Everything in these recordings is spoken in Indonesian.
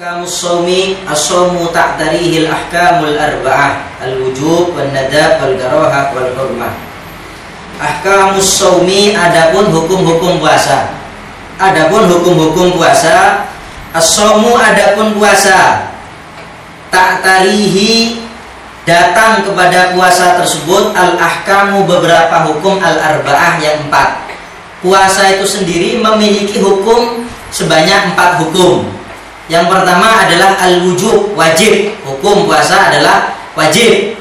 Ahkamus sawmi as-sawmu ta'tarihil ahkamul arba'ah al-wujub wan nadab wal karahah wal hurmah. Ahkamus sawmi adapun hukum-hukum puasa. Adapun hukum-hukum puasa as-sawmu adapun puasa ta'tarihi datang kepada puasa tersebut al-ahkamu beberapa hukum al-arba'ah yang empat. Puasa itu sendiri memiliki hukum sebanyak empat hukum yang pertama adalah al-wujub, wajib. Hukum puasa adalah wajib.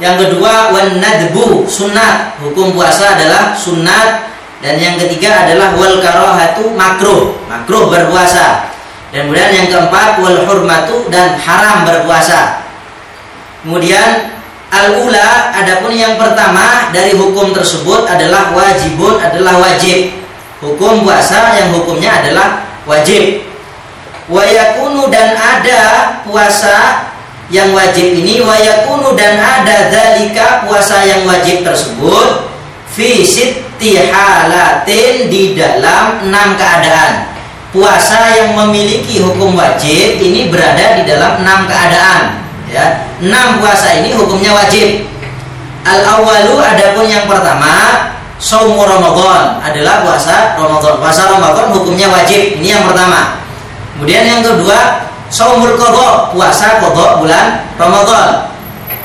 Yang kedua wan nadbu, sunat. Hukum puasa adalah sunat. Dan yang ketiga adalah wal karahatu makruh, makruh berpuasa. Dan kemudian yang keempat wal hurmatu dan haram berpuasa. Kemudian al-ula adapun yang pertama dari hukum tersebut adalah wajibun adalah wajib. Hukum puasa yang hukumnya adalah wajib wayakunu dan ada puasa yang wajib ini wayakunu dan ada dalika puasa yang wajib tersebut fisit halatin di dalam enam keadaan. Puasa yang memiliki hukum wajib ini berada di dalam enam keadaan ya. Enam puasa ini hukumnya wajib. Al awalu adapun yang pertama saum ramadan adalah puasa ramadan. Puasa ramadan hukumnya wajib. Ini yang pertama Kemudian yang kedua, saumul qadha, puasa qadha bulan Ramadan.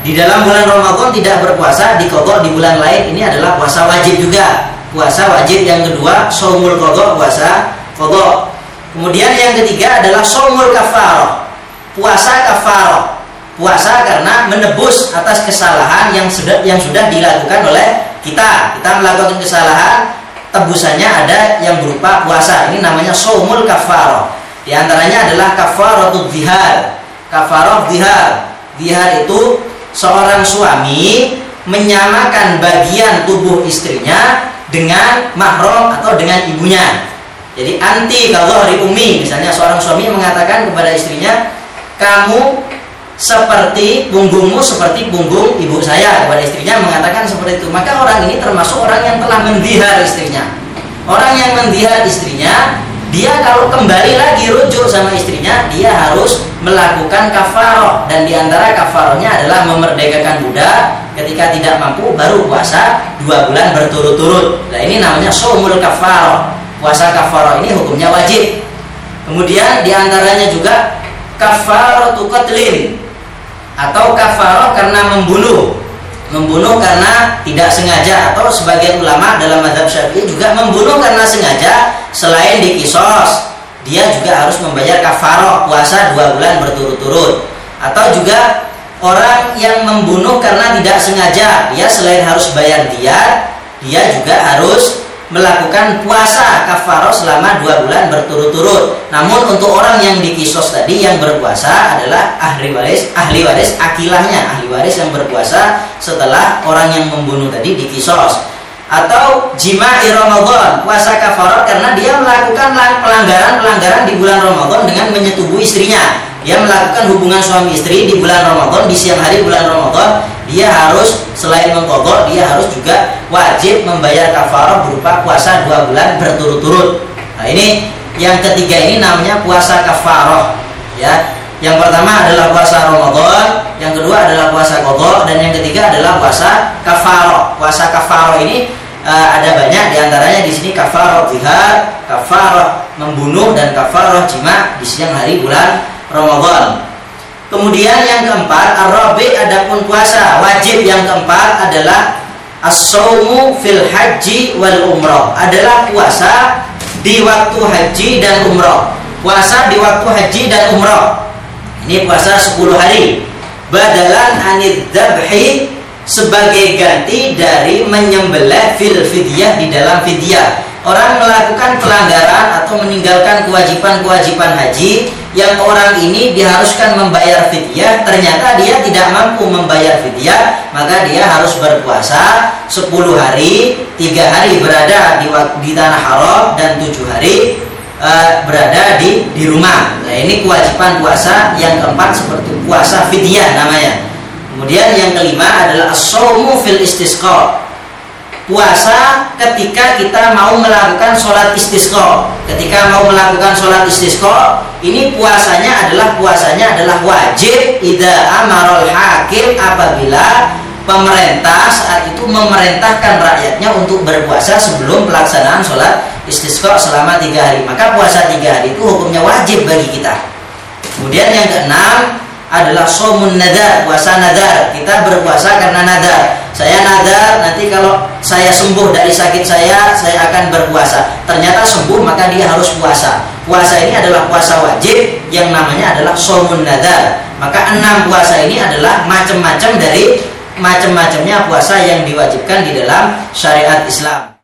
Di dalam bulan Ramadan tidak berpuasa, di qadha di bulan lain ini adalah puasa wajib juga. Puasa wajib yang kedua, saumul qadha, puasa qadha. Kemudian yang ketiga adalah saumul kafarah. Puasa kafarah. Puasa karena menebus atas kesalahan yang sudah yang sudah dilakukan oleh kita. Kita melakukan kesalahan, tebusannya ada yang berupa puasa. Ini namanya saumul kafarah di antaranya adalah kafaratul zihar. Kafarah zihar. Zihar itu seorang suami menyamakan bagian tubuh istrinya dengan mahram atau dengan ibunya. Jadi anti kalau hari umi misalnya seorang suami mengatakan kepada istrinya, kamu seperti punggungmu seperti punggung ibu saya kepada istrinya mengatakan seperti itu maka orang ini termasuk orang yang telah mendihar istrinya orang yang mendihar istrinya dia kalau kembali lagi rujuk sama istrinya dia harus melakukan kafaroh. Dan di antara kafarohnya adalah memerdekakan budak. Ketika tidak mampu baru puasa dua bulan berturut-turut. Nah ini namanya somul kafaroh. Puasa kafaroh ini hukumnya wajib. Kemudian di antaranya juga kafaroh tukatlin. Atau kafaroh karena membunuh membunuh karena tidak sengaja. Atau sebagian ulama dalam mazhab syafi'i juga membunuh karena sengaja selain dikisos dia juga harus membayar kafaroh puasa dua bulan berturut-turut. Atau juga orang yang membunuh karena tidak sengaja dia selain harus bayar dia dia juga harus melakukan puasa kafaroh selama dua bulan berturut-turut. Namun untuk orang yang dikisos tadi yang berpuasa adalah ahli waris, ahli waris akilahnya, ahli waris yang berpuasa setelah orang yang membunuh tadi dikisos. Atau jima Ramadan, puasa kafaroh karena dia melakukan pelanggaran-pelanggaran di bulan Ramadan dengan menyetubuhi istrinya. Dia melakukan hubungan suami istri di bulan Ramadan, di siang hari bulan Ramadan, dia harus selain mengkodok dia harus juga wajib membayar kafarah berupa puasa dua bulan berturut-turut. Nah ini yang ketiga ini namanya puasa kafarah ya. Yang pertama adalah puasa Ramadan yang kedua adalah puasa kodok dan yang ketiga adalah puasa kafarah. Puasa kafarah ini uh, ada banyak di antaranya di sini kafarah jihad kafarah membunuh dan kafarah jima di siang hari bulan Ramadan Kemudian yang keempat, arabi adapun puasa wajib yang keempat adalah as-saumu fil haji wal umrah adalah puasa di waktu haji dan umrah. Puasa di waktu haji dan umrah. Ini puasa 10 hari. Badalan anid dabhi sebagai ganti dari menyembelih fil fidyah di dalam fidyah. Orang melakukan pelanggaran atau meninggalkan kewajiban-kewajiban haji yang orang ini diharuskan membayar fidyah ternyata dia tidak mampu membayar fidyah maka dia harus berpuasa 10 hari tiga hari berada di, di tanah haram dan tujuh hari uh, berada di di rumah. Nah ini kewajiban puasa yang keempat seperti puasa fidyah namanya. Kemudian yang kelima adalah as fil istisqa puasa ketika kita mau melakukan sholat istisqa. Ketika mau melakukan sholat istisqa ini puasanya adalah puasanya adalah wajib ida amarul hakim apabila pemerintah saat itu memerintahkan rakyatnya untuk berpuasa sebelum pelaksanaan sholat istisqa selama tiga hari. Maka puasa tiga hari itu hukumnya wajib bagi kita. Kemudian yang keenam adalah somun nadar, puasa nadar. Kita berpuasa karena nadar. Saya nadar, nanti kalau saya sembuh dari sakit saya, saya akan berpuasa. Ternyata sembuh, maka dia harus puasa. Puasa ini adalah puasa wajib yang namanya adalah somun nadar. Maka enam puasa ini adalah macam-macam dari macam-macamnya puasa yang diwajibkan di dalam syariat Islam.